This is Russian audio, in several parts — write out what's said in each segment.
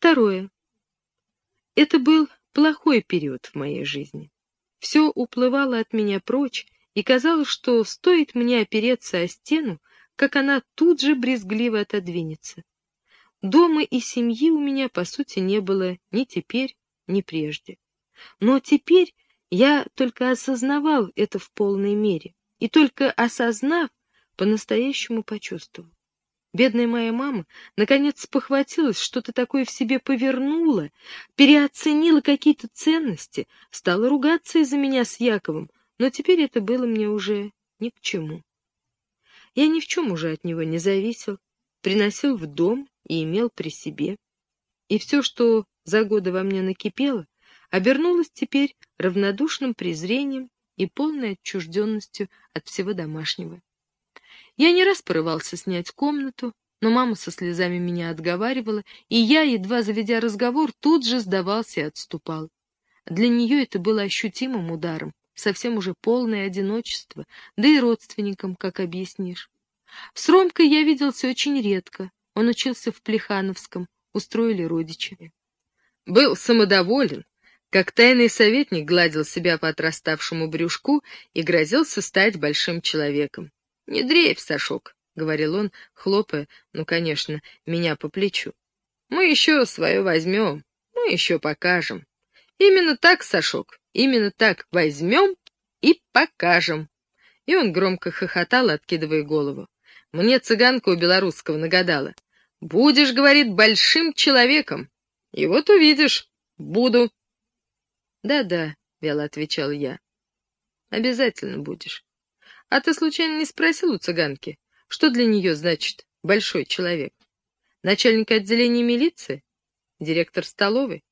Второе. Это был плохой период в моей жизни. Все уплывало от меня прочь, и казалось, что стоит мне опереться о стену, как она тут же брезгливо отодвинется. Дома и семьи у меня, по сути, не было ни теперь, ни прежде. Но теперь я только осознавал это в полной мере, и только осознав, по-настоящему почувствовал. Бедная моя мама наконец похватилась, что-то такое в себе повернула, переоценила какие-то ценности, стала ругаться из-за меня с Яковом, но теперь это было мне уже ни к чему. Я ни в чем уже от него не зависел, приносил в дом и имел при себе. И все, что за годы во мне накипело, обернулось теперь равнодушным презрением и полной отчужденностью от всего домашнего. Я не раз порывался снять комнату, но мама со слезами меня отговаривала, и я, едва заведя разговор, тут же сдавался и отступал. Для нее это было ощутимым ударом, совсем уже полное одиночество, да и родственникам, как объяснишь. С Ромкой я виделся очень редко, он учился в Плехановском, устроили родичами. Был самодоволен, как тайный советник гладил себя по отраставшему брюшку и грозился стать большим человеком. «Не дрейф, Сашок», — говорил он, хлопая, ну, конечно, меня по плечу. «Мы еще свое возьмем, мы еще покажем. Именно так, Сашок, именно так возьмем и покажем». И он громко хохотал, откидывая голову. Мне цыганка у белорусского нагадала. «Будешь, — говорит, — большим человеком. И вот увидишь, буду». «Да-да», — вяло отвечал я. «Обязательно будешь». А ты случайно не спросил у цыганки, что для нее значит большой человек? Начальник отделения милиции? Директор столовой?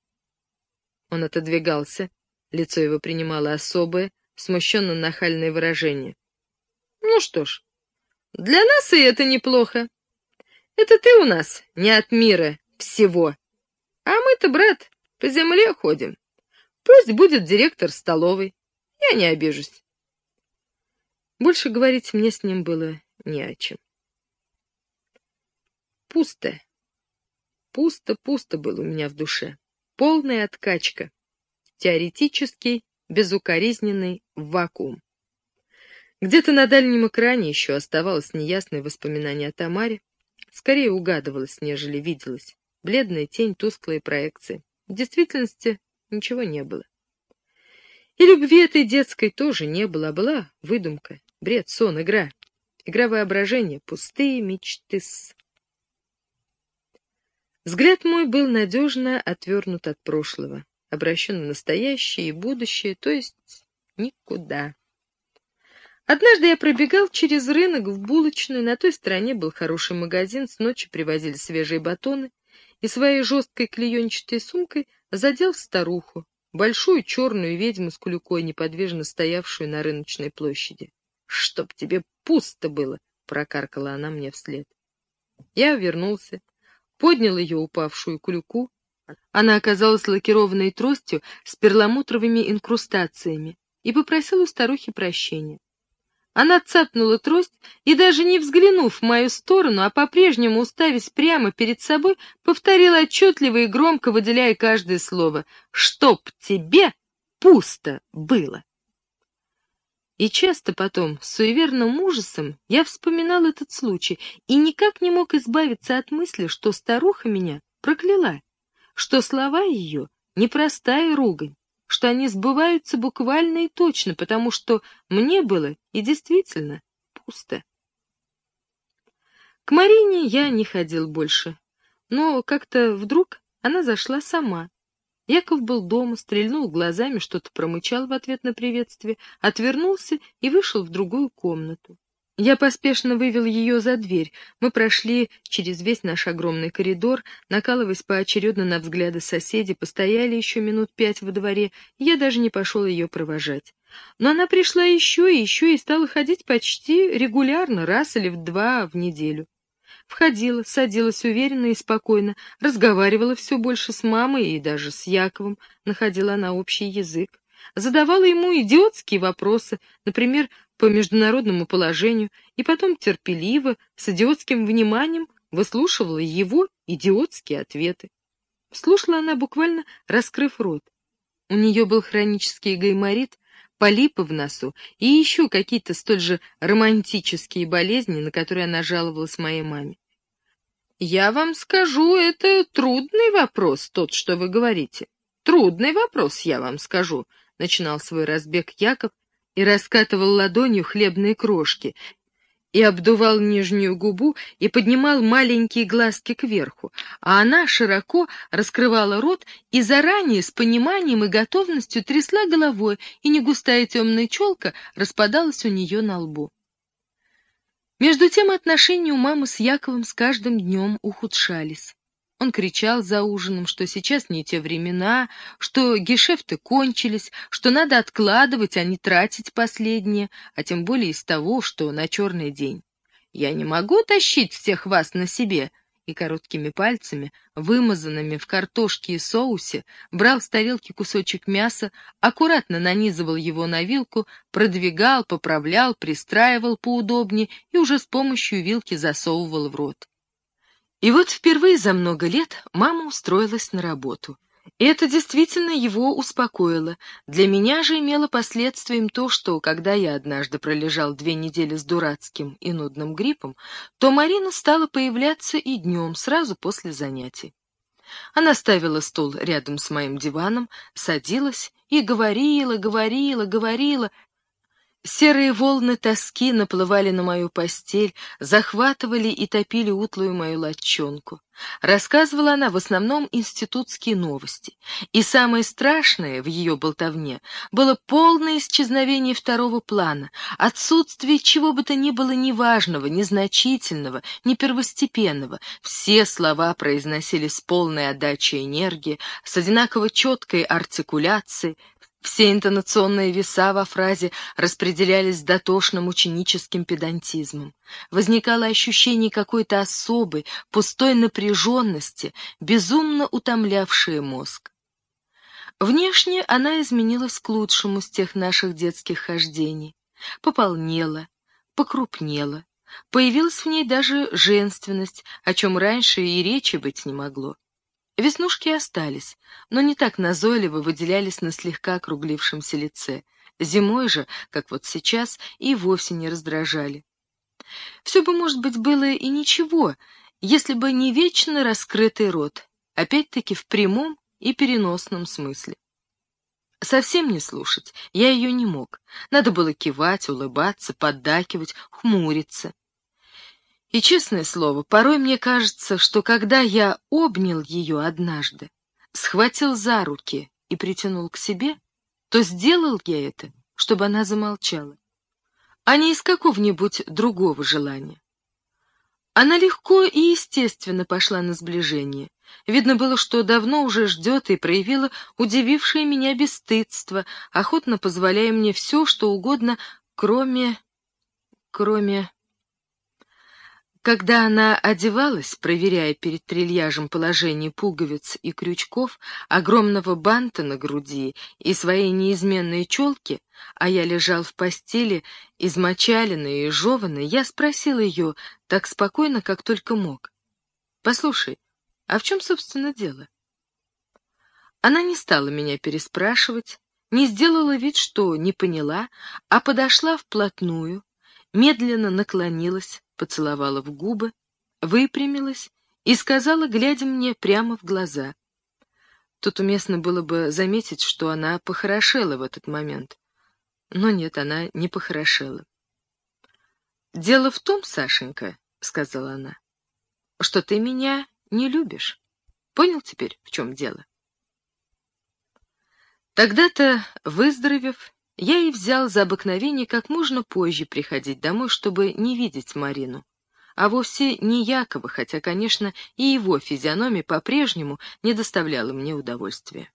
Он отодвигался, лицо его принимало особое, смущенно-нахальное выражение. Ну что ж, для нас и это неплохо. Это ты у нас не от мира всего. А мы-то, брат, по земле ходим. Пусть будет директор столовой. Я не обижусь. Больше говорить мне с ним было не о чем. Пусто. Пусто-пусто было у меня в душе. Полная откачка. Теоретический, безукоризненный вакуум. Где-то на дальнем экране еще оставалось неясное воспоминание о Тамаре. Скорее угадывалось, нежели виделось. Бледная тень, тусклые проекции. В действительности ничего не было. И любви этой детской тоже не было, а была выдумка, Бред, сон, игра. Игра воображения, пустые мечты с... Взгляд мой был надежно отвернут от прошлого, обращен в настоящее и будущее, то есть никуда. Однажды я пробегал через рынок в булочную, на той стороне был хороший магазин, с ночи привозили свежие батоны, и своей жесткой клеенчатой сумкой задел старуху, большую черную ведьму с кулюкой, неподвижно стоявшую на рыночной площади. «Чтоб тебе пусто было!» — прокаркала она мне вслед. Я вернулся, поднял ее упавшую клюку. Она оказалась лакированной тростью с перламутровыми инкрустациями и попросил у старухи прощения. Она цапнула трость и, даже не взглянув в мою сторону, а по-прежнему уставясь прямо перед собой, повторила отчетливо и громко, выделяя каждое слово «Чтоб тебе пусто было!» И часто потом, с суеверным ужасом, я вспоминал этот случай и никак не мог избавиться от мысли, что старуха меня прокляла, что слова ее — непростая ругань, что они сбываются буквально и точно, потому что мне было и действительно пусто. К Марине я не ходил больше, но как-то вдруг она зашла сама, Яков был дома, стрельнул глазами, что-то промычал в ответ на приветствие, отвернулся и вышел в другую комнату. Я поспешно вывел ее за дверь. Мы прошли через весь наш огромный коридор, накалываясь поочередно на взгляды соседей, постояли еще минут пять во дворе, я даже не пошел ее провожать. Но она пришла еще и еще и стала ходить почти регулярно, раз или в два в неделю. Входила, садилась уверенно и спокойно, разговаривала все больше с мамой и даже с Яковом, находила на общий язык. Задавала ему идиотские вопросы, например, по международному положению, и потом терпеливо, с идиотским вниманием выслушивала его идиотские ответы. Слушала она, буквально раскрыв рот. У нее был хронический гайморит, полипы в носу и еще какие-то столь же романтические болезни, на которые она жаловалась моей маме. «Я вам скажу, это трудный вопрос, тот, что вы говорите. Трудный вопрос, я вам скажу», — начинал свой разбег Яков и раскатывал ладонью хлебные крошки, и обдувал нижнюю губу и поднимал маленькие глазки кверху, а она широко раскрывала рот и заранее с пониманием и готовностью трясла головой, и негустая темная челка распадалась у нее на лбу. Между тем отношения у мамы с Яковом с каждым днем ухудшались. Он кричал за ужином, что сейчас не те времена, что гешефты кончились, что надо откладывать, а не тратить последнее, а тем более из того, что на черный день. «Я не могу тащить всех вас на себе», и короткими пальцами, вымазанными в картошке и соусе, брал с тарелки кусочек мяса, аккуратно нанизывал его на вилку, продвигал, поправлял, пристраивал поудобнее и уже с помощью вилки засовывал в рот. И вот впервые за много лет мама устроилась на работу. И это действительно его успокоило. Для меня же имело последствием то, что, когда я однажды пролежал две недели с дурацким и нудным гриппом, то Марина стала появляться и днем, сразу после занятий. Она ставила стул рядом с моим диваном, садилась и говорила, говорила, говорила, Серые волны тоски наплывали на мою постель, захватывали и топили утлую мою латчонку. Рассказывала она в основном институтские новости, и самое страшное в ее болтовне было полное исчезновение второго плана, отсутствие чего бы то ни было неважного, незначительного, не первостепенного. Все слова произносились с полной отдачей энергии, с одинаково четкой артикуляцией, все интонационные веса во фразе распределялись дотошным ученическим педантизмом. Возникало ощущение какой-то особой, пустой напряженности, безумно утомлявшей мозг. Внешне она изменилась к лучшему с тех наших детских хождений. Пополнела, покрупнела, появилась в ней даже женственность, о чем раньше и речи быть не могло. Веснушки остались, но не так назойливо выделялись на слегка округлившемся лице. Зимой же, как вот сейчас, и вовсе не раздражали. Все бы, может быть, было и ничего, если бы не вечно раскрытый рот, опять-таки в прямом и переносном смысле. Совсем не слушать я ее не мог. Надо было кивать, улыбаться, поддакивать, хмуриться. И, честное слово, порой мне кажется, что когда я обнял ее однажды, схватил за руки и притянул к себе, то сделал я это, чтобы она замолчала, а не из какого-нибудь другого желания. Она легко и естественно пошла на сближение. Видно было, что давно уже ждет и проявила удивившее меня бесстыдство, охотно позволяя мне все, что угодно, кроме... кроме... Когда она одевалась, проверяя перед трильяжем положение пуговиц и крючков, огромного банта на груди и своей неизменной челки, а я лежал в постели, измочаленный и жеванный, я спросил ее так спокойно, как только мог. «Послушай, а в чем, собственно, дело?» Она не стала меня переспрашивать, не сделала вид, что не поняла, а подошла вплотную, медленно наклонилась, поцеловала в губы, выпрямилась и сказала, глядя мне прямо в глаза. Тут уместно было бы заметить, что она похорошела в этот момент. Но нет, она не похорошела. «Дело в том, Сашенька, — сказала она, — что ты меня не любишь. Понял теперь, в чем дело?» Тогда-то, выздоровев, я и взял за обыкновение как можно позже приходить домой, чтобы не видеть Марину. А вовсе не Якова, хотя, конечно, и его физиономия по-прежнему не доставляла мне удовольствия.